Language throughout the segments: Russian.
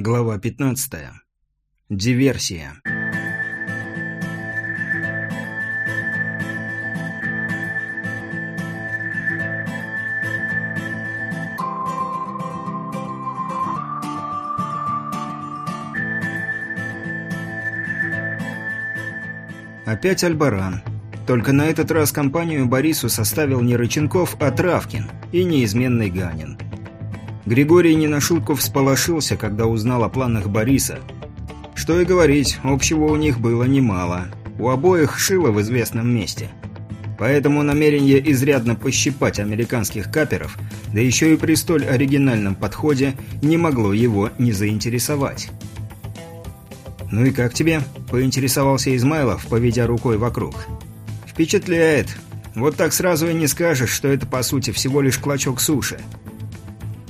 Глава 15. Диверсия. Опять Альбаран. Только на этот раз компанию Борису составил не Рыченков, а Травкин и неизменный Ганин. Григорий не на шутку всполошился, когда узнал о планах Бориса. Что и говорить, общего у них было немало. У обоих шило в известном месте. Поэтому намерение изрядно пощипать американских каперов, да еще и при столь оригинальном подходе, не могло его не заинтересовать. «Ну и как тебе?» – поинтересовался Измайлов, поведя рукой вокруг. «Впечатляет. Вот так сразу и не скажешь, что это по сути всего лишь клочок суши.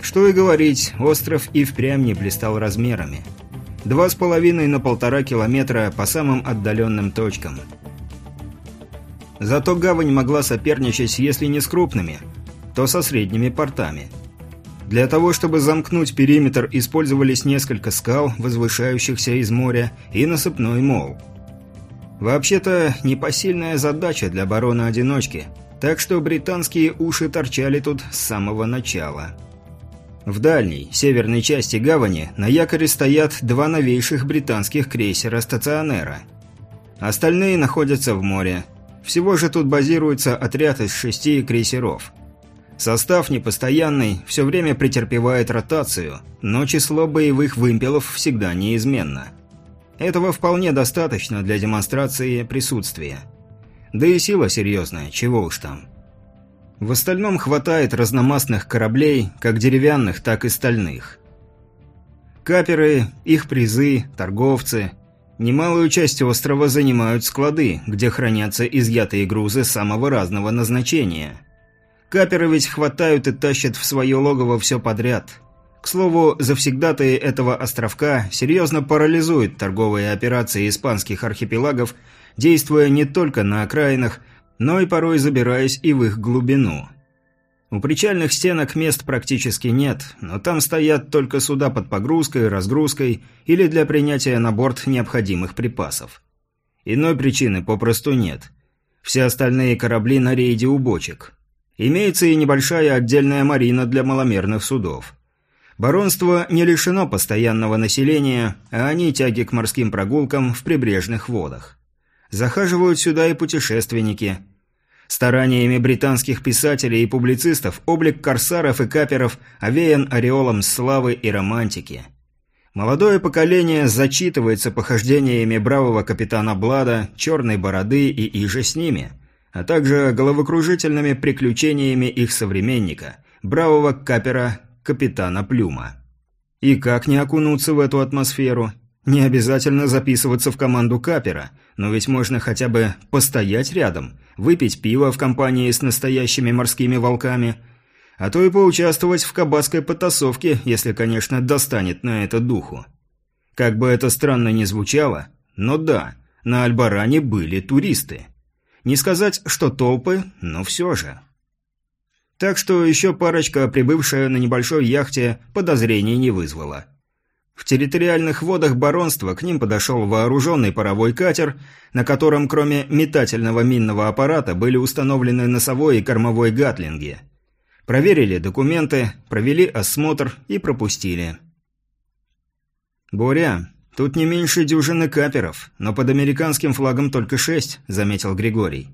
Что и говорить, остров и впрямь не блистал размерами. Два с половиной на полтора километра по самым отдаленным точкам. Зато гавань могла соперничать, если не с крупными, то со средними портами. Для того, чтобы замкнуть периметр, использовались несколько скал, возвышающихся из моря, и насыпной мол. Вообще-то, непосильная задача для барона-одиночки, так что британские уши торчали тут с самого начала. В дальней, северной части гавани на якоре стоят два новейших британских крейсера стационера. Остальные находятся в море. Всего же тут базируется отряд из шести крейсеров. Состав непостоянный, все время претерпевает ротацию, но число боевых вымпелов всегда неизменно. Этого вполне достаточно для демонстрации присутствия. Да и сила серьезная, чего уж там. В остальном хватает разномастных кораблей, как деревянных, так и стальных. Каперы, их призы, торговцы. Немалую часть острова занимают склады, где хранятся изъятые грузы самого разного назначения. Каперы ведь хватают и тащат в свое логово все подряд. К слову, завсегдатые этого островка серьезно парализуют торговые операции испанских архипелагов, действуя не только на окраинах, но и порой забираясь и в их глубину. У причальных стенок мест практически нет, но там стоят только суда под погрузкой, разгрузкой или для принятия на борт необходимых припасов. Иной причины попросту нет. Все остальные корабли на рейде у бочек. Имеется и небольшая отдельная марина для маломерных судов. Баронство не лишено постоянного населения, а они тяги к морским прогулкам в прибрежных водах. Захаживают сюда и путешественники. Стараниями британских писателей и публицистов облик корсаров и каперов овеян ореолом славы и романтики. Молодое поколение зачитывается похождениями бравого капитана Блада, черной бороды и иже с ними, а также головокружительными приключениями их современника, бравого капера капитана Плюма. И как не окунуться в эту атмосферу – не обязательно записываться в команду капера, но ведь можно хотя бы постоять рядом, выпить пиво в компании с настоящими морскими волками, а то и поучаствовать в кабацкой потасовке, если, конечно, достанет на это духу. Как бы это странно ни звучало, но да, на Альбаране были туристы. Не сказать, что толпы, но все же. Так что еще парочка, прибывшая на небольшой яхте, подозрений не вызвала. В территориальных водах баронства к ним подошел вооруженный паровой катер, на котором кроме метательного минного аппарата были установлены носовой и кормовой гатлинги. Проверили документы, провели осмотр и пропустили. «Боря, тут не меньше дюжины каперов, но под американским флагом только шесть», — заметил Григорий.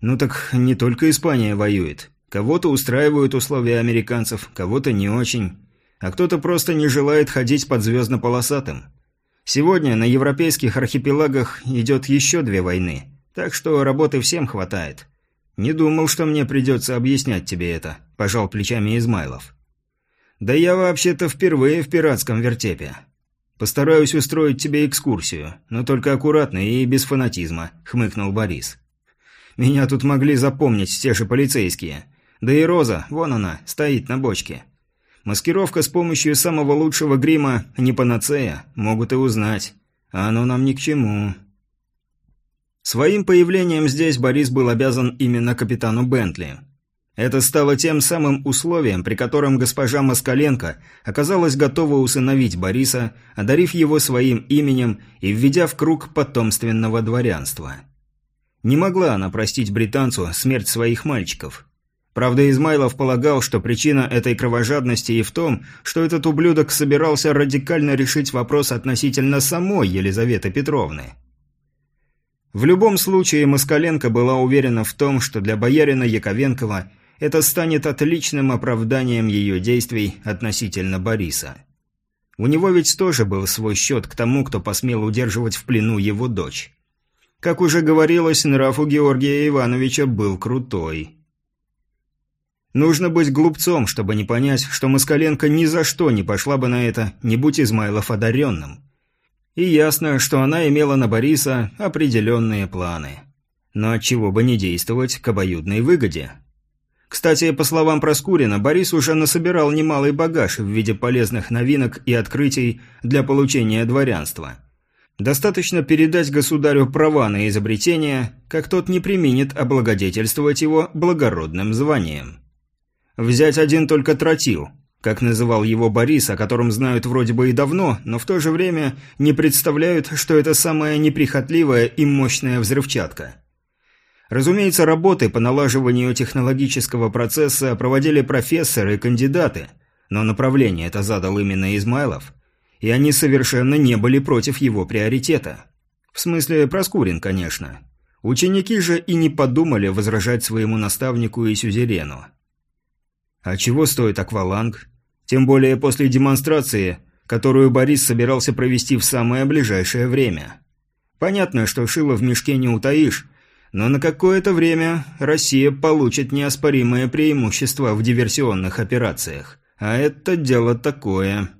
«Ну так не только Испания воюет. Кого-то устраивают условия американцев, кого-то не очень» а кто-то просто не желает ходить под звездно-полосатым. Сегодня на европейских архипелагах идет еще две войны, так что работы всем хватает. Не думал, что мне придется объяснять тебе это», – пожал плечами Измайлов. «Да я вообще-то впервые в пиратском вертепе. Постараюсь устроить тебе экскурсию, но только аккуратно и без фанатизма», – хмыкнул Борис. «Меня тут могли запомнить те же полицейские. Да и Роза, вон она, стоит на бочке. Маскировка с помощью самого лучшего грима не панацея, могут и узнать. А оно нам ни к чему. Своим появлением здесь Борис был обязан именно капитану Бентли. Это стало тем самым условием, при котором госпожа Москаленко оказалась готова усыновить Бориса, одарив его своим именем и введя в круг потомственного дворянства. Не могла она простить британцу смерть своих мальчиков. Правда, Измайлов полагал, что причина этой кровожадности и в том, что этот ублюдок собирался радикально решить вопрос относительно самой Елизаветы Петровны. В любом случае, Москаленко была уверена в том, что для боярина Яковенкова это станет отличным оправданием ее действий относительно Бориса. У него ведь тоже был свой счет к тому, кто посмел удерживать в плену его дочь. Как уже говорилось, нрав у Георгия Ивановича был крутой. Нужно быть глупцом, чтобы не понять, что Москаленко ни за что не пошла бы на это, не будь Измайлов одаренным. И ясно, что она имела на Бориса определенные планы. Но отчего бы не действовать к обоюдной выгоде? Кстати, по словам Проскурина, Борис уже насобирал немалый багаж в виде полезных новинок и открытий для получения дворянства. Достаточно передать государю права на изобретение, как тот не применит облагодетельствовать его благородным званием. Взять один только тротил, как называл его Борис, о котором знают вроде бы и давно, но в то же время не представляют, что это самая неприхотливая и мощная взрывчатка – Разумеется, работы по налаживанию технологического процесса проводили профессоры и кандидаты, но направление это задал именно Измайлов, и они совершенно не были против его приоритета. В смысле, Проскурин, конечно. Ученики же и не подумали возражать своему наставнику и сюзерену. А чего стоит акваланг? Тем более после демонстрации, которую Борис собирался провести в самое ближайшее время. Понятно, что шило в мешке не утаишь, но на какое-то время Россия получит неоспоримое преимущество в диверсионных операциях. А это дело такое.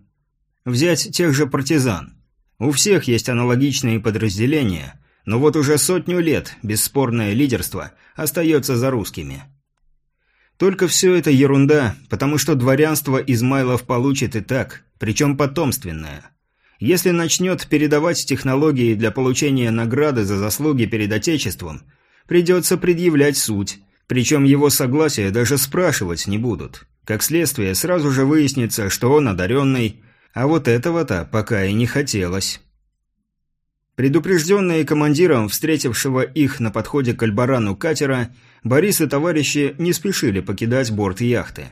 Взять тех же партизан. У всех есть аналогичные подразделения, но вот уже сотню лет бесспорное лидерство остается за русскими. Только все это ерунда, потому что дворянство Измайлов получит и так, причем потомственное. Если начнет передавать технологии для получения награды за заслуги перед Отечеством – придется предъявлять суть, причем его согласия даже спрашивать не будут. Как следствие, сразу же выяснится, что он одаренный, а вот этого-то пока и не хотелось. Предупрежденные командиром, встретившего их на подходе к Альбарану катера, Борис и товарищи не спешили покидать борт яхты.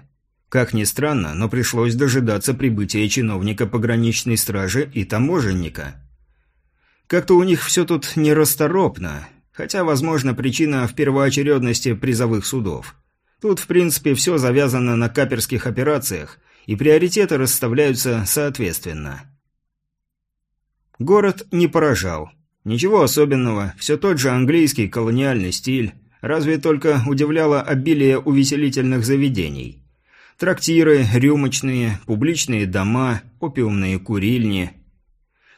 Как ни странно, но пришлось дожидаться прибытия чиновника пограничной стражи и таможенника. Как-то у них все тут нерасторопно, Хотя, возможно, причина в первоочередности призовых судов. Тут, в принципе, все завязано на каперских операциях, и приоритеты расставляются соответственно. Город не поражал. Ничего особенного, все тот же английский колониальный стиль, разве только удивляло обилие увеселительных заведений. Трактиры, рюмочные, публичные дома, опиумные курильни.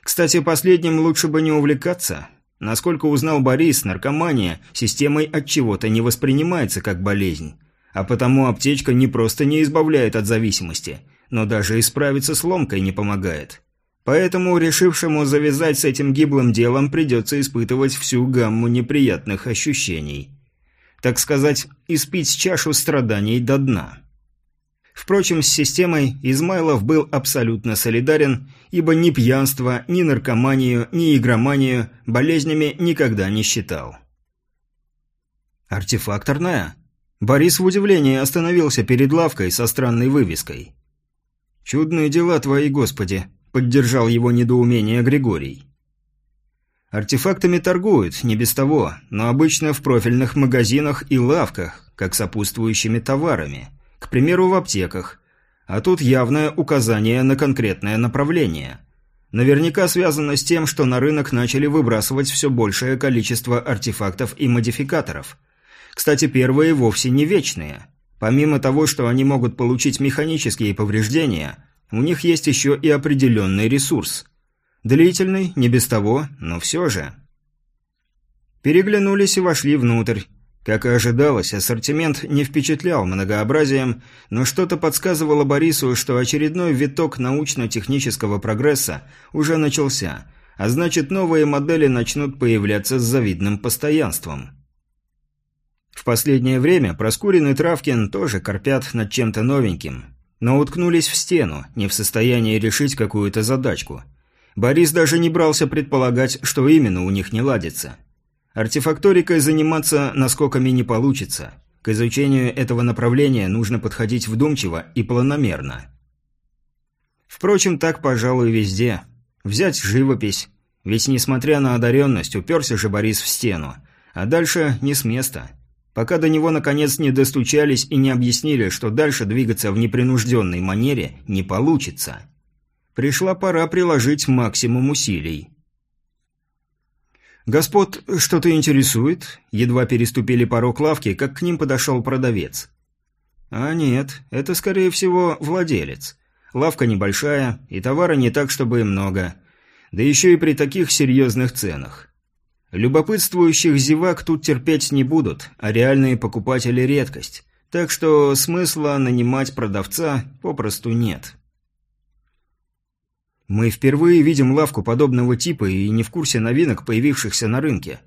Кстати, последним лучше бы не увлекаться – Насколько узнал Борис, наркомания системой от чего-то не воспринимается как болезнь. А потому аптечка не просто не избавляет от зависимости, но даже и справиться с ломкой не помогает. Поэтому решившему завязать с этим гиблым делом придется испытывать всю гамму неприятных ощущений. Так сказать, испить чашу страданий до дна. Впрочем, с системой Измайлов был абсолютно солидарен, ибо ни пьянство, ни наркоманию, ни игроманию болезнями никогда не считал. «Артефакторная?» Борис в удивлении остановился перед лавкой со странной вывеской. «Чудные дела твои, Господи!» – поддержал его недоумение Григорий. Артефактами торгуют, не без того, но обычно в профильных магазинах и лавках, как сопутствующими товарами – к примеру, в аптеках. А тут явное указание на конкретное направление. Наверняка связано с тем, что на рынок начали выбрасывать все большее количество артефактов и модификаторов. Кстати, первые вовсе не вечные. Помимо того, что они могут получить механические повреждения, у них есть еще и определенный ресурс. Длительный, не без того, но все же. Переглянулись и вошли внутрь. Как и ожидалось, ассортимент не впечатлял многообразием, но что-то подсказывало Борису, что очередной виток научно-технического прогресса уже начался, а значит новые модели начнут появляться с завидным постоянством. В последнее время Проскурин и Травкин тоже корпят над чем-то новеньким, но уткнулись в стену, не в состоянии решить какую-то задачку. Борис даже не брался предполагать, что именно у них не ладится. Артефакторикой заниматься наскоками не получится. К изучению этого направления нужно подходить вдумчиво и планомерно. Впрочем, так, пожалуй, везде. Взять живопись. Ведь, несмотря на одаренность, уперся же Борис в стену. А дальше не с места пока до него наконец не достучались и не объяснили, что дальше двигаться в непринужденной манере не получится. Пришла пора приложить максимум усилий. «Господ что-то интересует?» Едва переступили порог лавки, как к ним подошел продавец. «А нет, это, скорее всего, владелец. Лавка небольшая, и товара не так, чтобы и много. Да еще и при таких серьезных ценах. Любопытствующих зевак тут терпеть не будут, а реальные покупатели – редкость. Так что смысла нанимать продавца попросту нет. Мы впервые видим лавку подобного типа и не в курсе новинок, появившихся на рынке.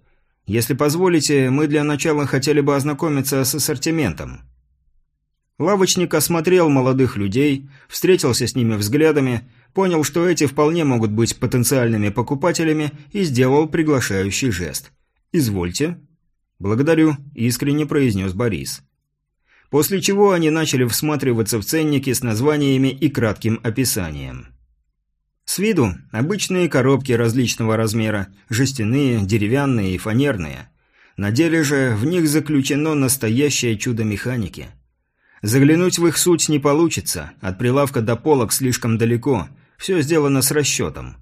Если позволите, мы для начала хотели бы ознакомиться с ассортиментом. Лавочник осмотрел молодых людей, встретился с ними взглядами, понял, что эти вполне могут быть потенциальными покупателями и сделал приглашающий жест. «Извольте». «Благодарю», – искренне произнес Борис. После чего они начали всматриваться в ценники с названиями и кратким описанием. С виду обычные коробки различного размера, жестяные, деревянные и фанерные. На деле же в них заключено настоящее чудо механики. Заглянуть в их суть не получится, от прилавка до полок слишком далеко – все сделано с расчетом.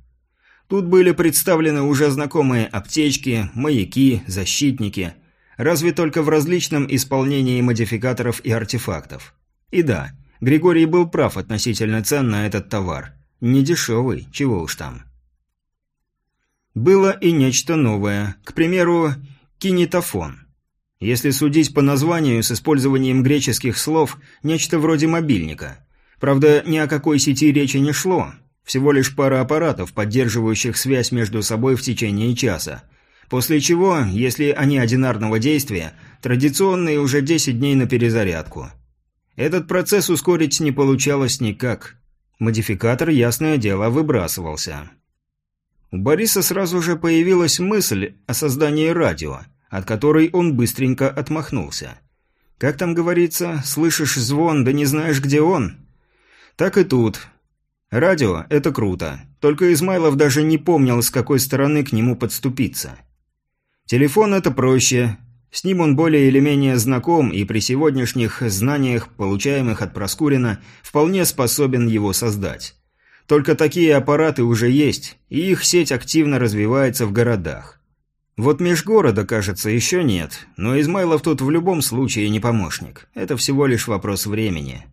Тут были представлены уже знакомые аптечки, маяки, защитники, разве только в различном исполнении модификаторов и артефактов. И да, Григорий был прав относительно цен на этот товар. Не дешевый, чего уж там. Было и нечто новое, к примеру, кинетофон. Если судить по названию с использованием греческих слов, нечто вроде мобильника. Правда, ни о какой сети речи не шло, всего лишь пара аппаратов, поддерживающих связь между собой в течение часа. После чего, если они одинарного действия, традиционные уже 10 дней на перезарядку. Этот процесс ускорить не получалось никак. Модификатор, ясное дело, выбрасывался. У Бориса сразу же появилась мысль о создании радио, от которой он быстренько отмахнулся. Как там говорится, слышишь звон, да не знаешь, где он? Так и тут. Радио – это круто. Только Измайлов даже не помнил, с какой стороны к нему подступиться. Телефон – это проще. С ним он более или менее знаком и при сегодняшних знаниях, получаемых от Проскурина, вполне способен его создать. Только такие аппараты уже есть, и их сеть активно развивается в городах. Вот межгорода, кажется, еще нет, но Измайлов тут в любом случае не помощник. Это всего лишь вопрос времени.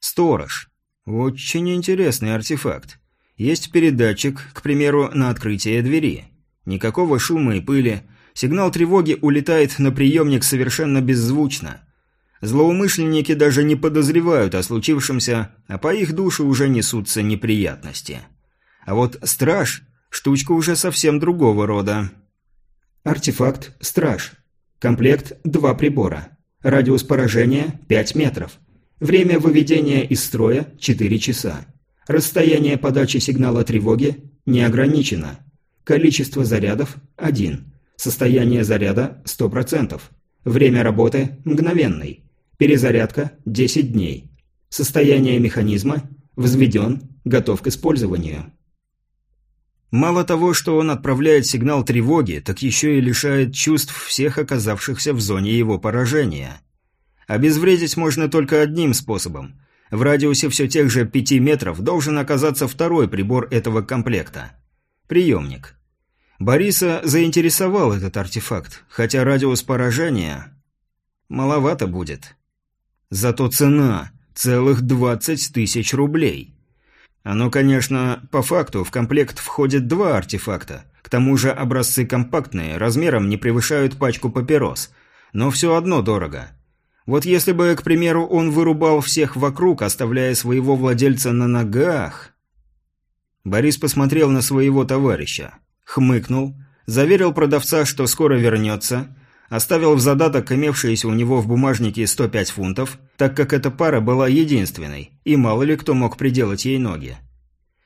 Сторож. Очень интересный артефакт. Есть передатчик, к примеру, на открытие двери. Никакого шума и пыли. Сигнал тревоги улетает на приемник совершенно беззвучно. Злоумышленники даже не подозревают о случившемся, а по их душе уже несутся неприятности. А вот страж – штучка уже совсем другого рода. Артефакт «Страж». Комплект – два прибора. Радиус поражения – 5 метров. Время выведения из строя – 4 часа. Расстояние подачи сигнала тревоги не ограничено. Количество зарядов – 1. Состояние заряда – 100%. Время работы – мгновенный. Перезарядка – 10 дней. Состояние механизма – взведен, готов к использованию. Мало того, что он отправляет сигнал тревоги, так еще и лишает чувств всех оказавшихся в зоне его поражения – Обезвредить можно только одним способом. В радиусе все тех же пяти метров должен оказаться второй прибор этого комплекта. Приемник. Бориса заинтересовал этот артефакт, хотя радиус поражения маловато будет. Зато цена – целых 20 тысяч рублей. Оно, конечно, по факту в комплект входит два артефакта. К тому же образцы компактные, размером не превышают пачку папирос. Но все одно дорого – вот если бы, к примеру, он вырубал всех вокруг, оставляя своего владельца на ногах... Борис посмотрел на своего товарища, хмыкнул, заверил продавца, что скоро вернется, Оставил в задаток имевшиеся у него в бумажнике 105 фунтов, так как эта пара была единственной, и мало ли кто мог приделать ей ноги.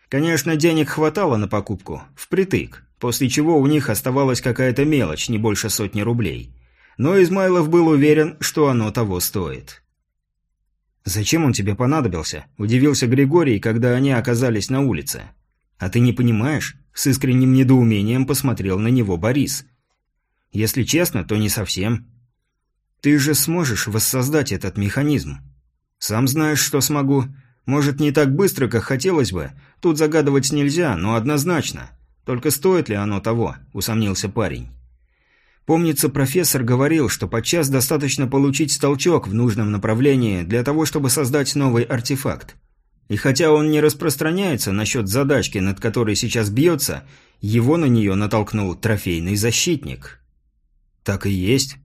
Конечно, денег хватало на покупку, впритык, после чего у них оставалась какая-то мелочь, не больше сотни рублей. Но Измайлов был уверен, что оно того стоит. «Зачем он тебе понадобился?» – удивился Григорий, когда они оказались на улице. «А ты не понимаешь?» – с искренним недоумением посмотрел на него Борис. «Если честно, то не совсем. Ты же сможешь воссоздать этот механизм. Сам знаешь, что смогу. Может, не так быстро, как хотелось бы. Тут загадывать нельзя, но однозначно. Только стоит ли оно того?» – усомнился парень. Помнится, профессор говорил, что подчас достаточно получить толчок в нужном направлении для того, чтобы создать новый артефакт. И хотя он не распространяется насчет задачки, над которой сейчас бьется, его на нее натолкнул трофейный защитник. Так и есть.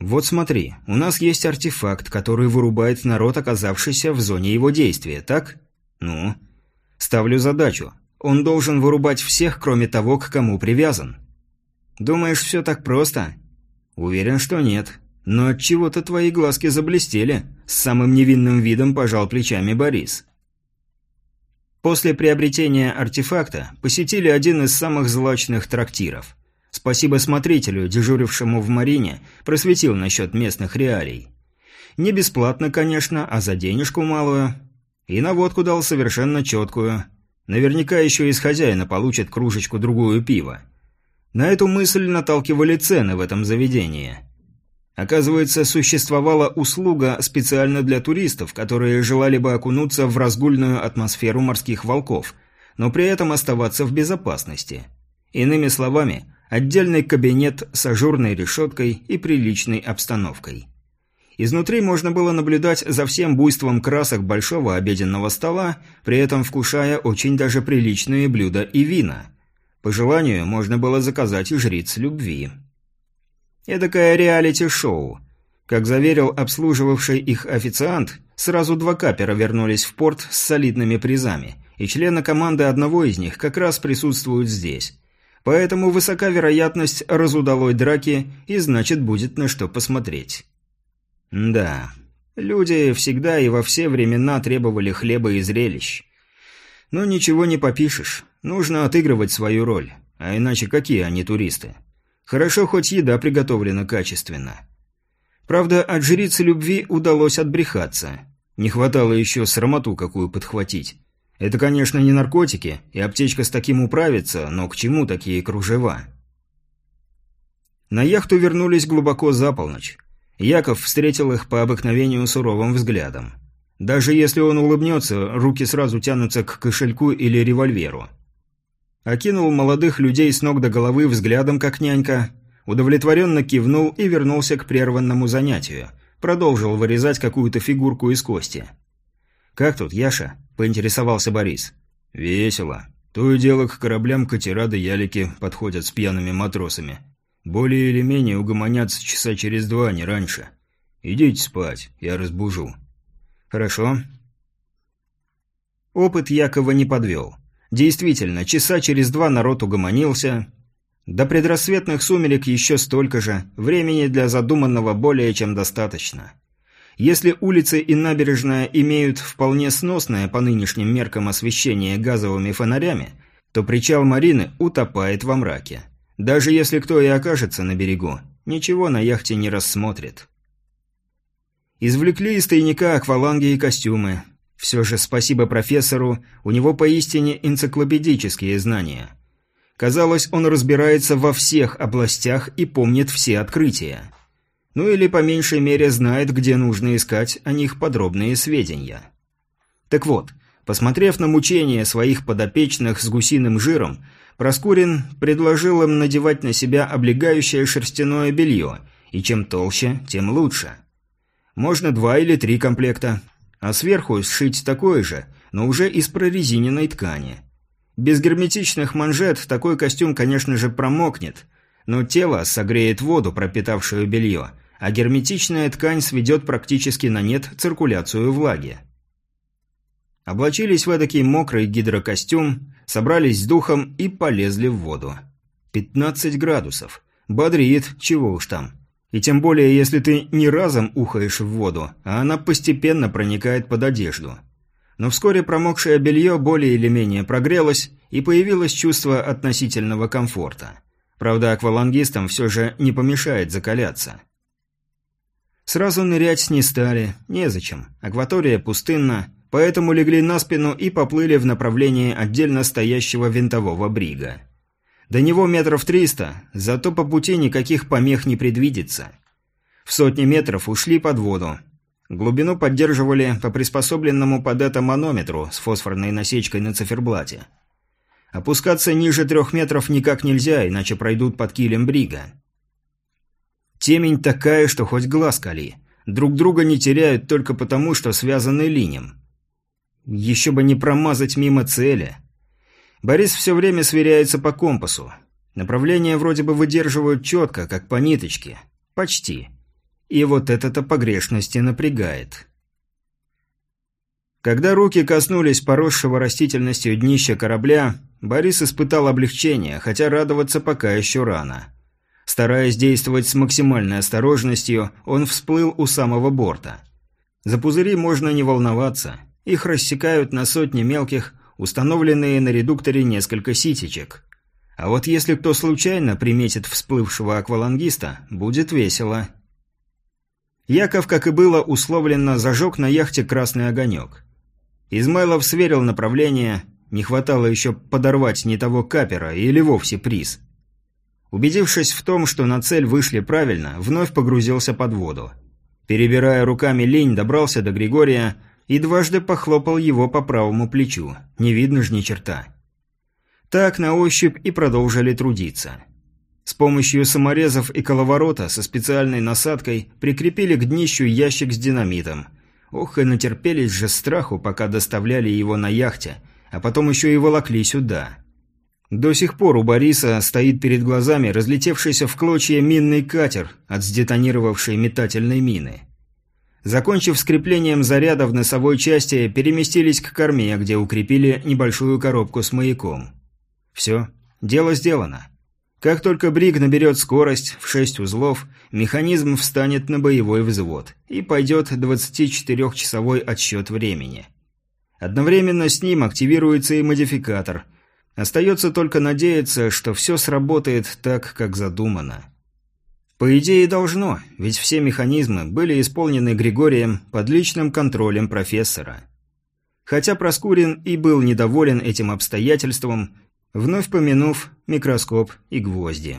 Вот смотри, у нас есть артефакт, который вырубает народ, оказавшийся в зоне его действия, так? Ну? Ставлю задачу. Он должен вырубать всех, кроме того, к кому привязан. Думаешь, все так просто? Уверен, что нет. Но от чего-то твои глазки заблестели. С самым невинным видом пожал плечами Борис. После приобретения артефакта посетили один из самых злачных трактиров. Спасибо смотрителю, дежурившему в Марине, просветил насчет местных реалий. Не бесплатно, конечно, а за денежку малую. И наводку дал совершенно четкую. Наверняка еще из хозяина получит кружечку-другую пива. На эту мысль наталкивали цены в этом заведении. Оказывается, существовала услуга специально для туристов, которые желали бы окунуться в разгульную атмосферу морских волков, но при этом оставаться в безопасности. Иными словами, отдельный кабинет с ажурной решеткой и приличной обстановкой. Изнутри можно было наблюдать за всем буйством красок большого обеденного стола, при этом вкушая очень даже приличные блюда и вина – по желанию можно было заказать и жриц любви. Эдакое реалити-шоу. Как заверил обслуживавший их официант, сразу два капера вернулись в порт с солидными призами, и члены команды одного из них как раз присутствуют здесь. Поэтому высока вероятность разудалой драки, и значит будет на что посмотреть. Да, люди всегда и во все времена требовали хлеба и зрелищ. Но ничего не попишешь. Нужно отыгрывать свою роль. А иначе какие они туристы? Хорошо, хоть еда приготовлена качественно. Правда, от жрицы любви удалось отбрехаться. Не хватало еще срамоту какую подхватить. Это, конечно, не наркотики, и аптечка с таким управится, но к чему такие кружева? На яхту вернулись глубоко за полночь. Яков встретил их по обыкновению суровым взглядом. Даже если он улыбнется, руки сразу тянутся к кошельку или револьверу. Окинул молодых людей с ног до головы взглядом, как нянька, удовлетворенно кивнул и вернулся к прерванному занятию. Продолжил вырезать какую-то фигурку из кости. «Как тут, Яша?» – поинтересовался Борис. «Весело. То и дело к кораблям катера да ялики подходят с пьяными матросами. Более или менее угомонятся часа через два, не раньше. Идите спать, я разбужу». «Хорошо». Опыт Якова не подвел. Действительно, часа через два народ угомонился. До предрассветных сумерек еще столько же, времени для задуманного более чем достаточно. Если улицы и набережная имеют вполне сносное по нынешним меркам освещение газовыми фонарями, то причал Марины утопает во мраке. Даже если кто и окажется на берегу, ничего на яхте не рассмотрит. Извлекли из тайника акваланги и костюмы. Все же спасибо профессору, у него поистине энциклопедические знания. Казалось, он разбирается во всех областях и помнит все открытия. Ну или по меньшей мере знает, где нужно искать о них подробные сведения. Так вот, посмотрев на мучения своих подопечных с гусиным жиром, Проскурин предложил им надевать на себя облегающее шерстяное белье, и чем толще, тем лучше – можно два или три комплекта. А сверху сшить такое же, но уже из прорезиненной ткани. Без герметичных манжет такой костюм, конечно же, промокнет, но тело согреет воду, пропитавшую белье, а герметичная ткань сведет практически на нет циркуляцию влаги. Облачились в эдакий мокрый гидрокостюм, собрались с духом и полезли в воду. 15 градусов. Бодрит, чего уж там. И тем более, если ты не разом ухаешь в воду, а она постепенно проникает под одежду. Но вскоре промокшее белье более или менее прогрелось, и появилось чувство относительного комфорта. Правда, аквалангистам все же не помешает закаляться. Сразу нырять не стали, незачем. Акватория пустынна, поэтому легли на спину и поплыли в направлении отдельно стоящего винтового брига. До него метров триста, зато по пути никаких помех не предвидится. В сотни метров ушли под воду. Глубину поддерживали по приспособленному под это манометру с фосфорной насечкой на циферблате. Опускаться ниже трех метров никак нельзя, иначе пройдут под килем брига. Темень такая, что хоть глаз кали. Друг друга не теряют только потому, что связаны линием. Еще бы не промазать мимо цели. Борис все время сверяется по компасу. Направление вроде бы выдерживают четко, как по ниточке. Почти. И вот это-то погрешности напрягает. Когда руки коснулись поросшего растительностью днища корабля, Борис испытал облегчение, хотя радоваться пока еще рано. Стараясь действовать с максимальной осторожностью, он всплыл у самого борта. За пузыри можно не волноваться. Их рассекают на сотни мелких, установленные на редукторе несколько ситечек. А вот если кто случайно приметит всплывшего аквалангиста, будет весело. Яков, как и было условленно, зажег на яхте красный огонек. Измайлов сверил направление, не хватало еще подорвать не того капера или вовсе приз. Убедившись в том, что на цель вышли правильно, вновь погрузился под воду. Перебирая руками лень, добрался до Григория и дважды похлопал его по правому плечу. Не видно ж ни черта. Так на ощупь и продолжили трудиться. С помощью саморезов и коловорота со специальной насадкой прикрепили к днищу ящик с динамитом. Ох, и натерпелись же страху, пока доставляли его на яхте, а потом еще и волокли сюда. До сих пор у Бориса стоит перед глазами разлетевшийся в клочья минный катер от сдетонировавшей метательной мины. Закончив скреплением заряда в носовой части, переместились к корме, где укрепили небольшую коробку с маяком. Все, дело сделано. Как только Бриг наберет скорость в 6 узлов, механизм встанет на боевой взвод и пойдет 24-часовой отсчет времени. Одновременно с ним активируется и модификатор. Остается только надеяться, что все сработает так, как задумано. По идее должно, ведь все механизмы были исполнены Григорием под личным контролем профессора. Хотя Проскурин и был недоволен этим обстоятельством, вновь помянув микроскоп и гвозди.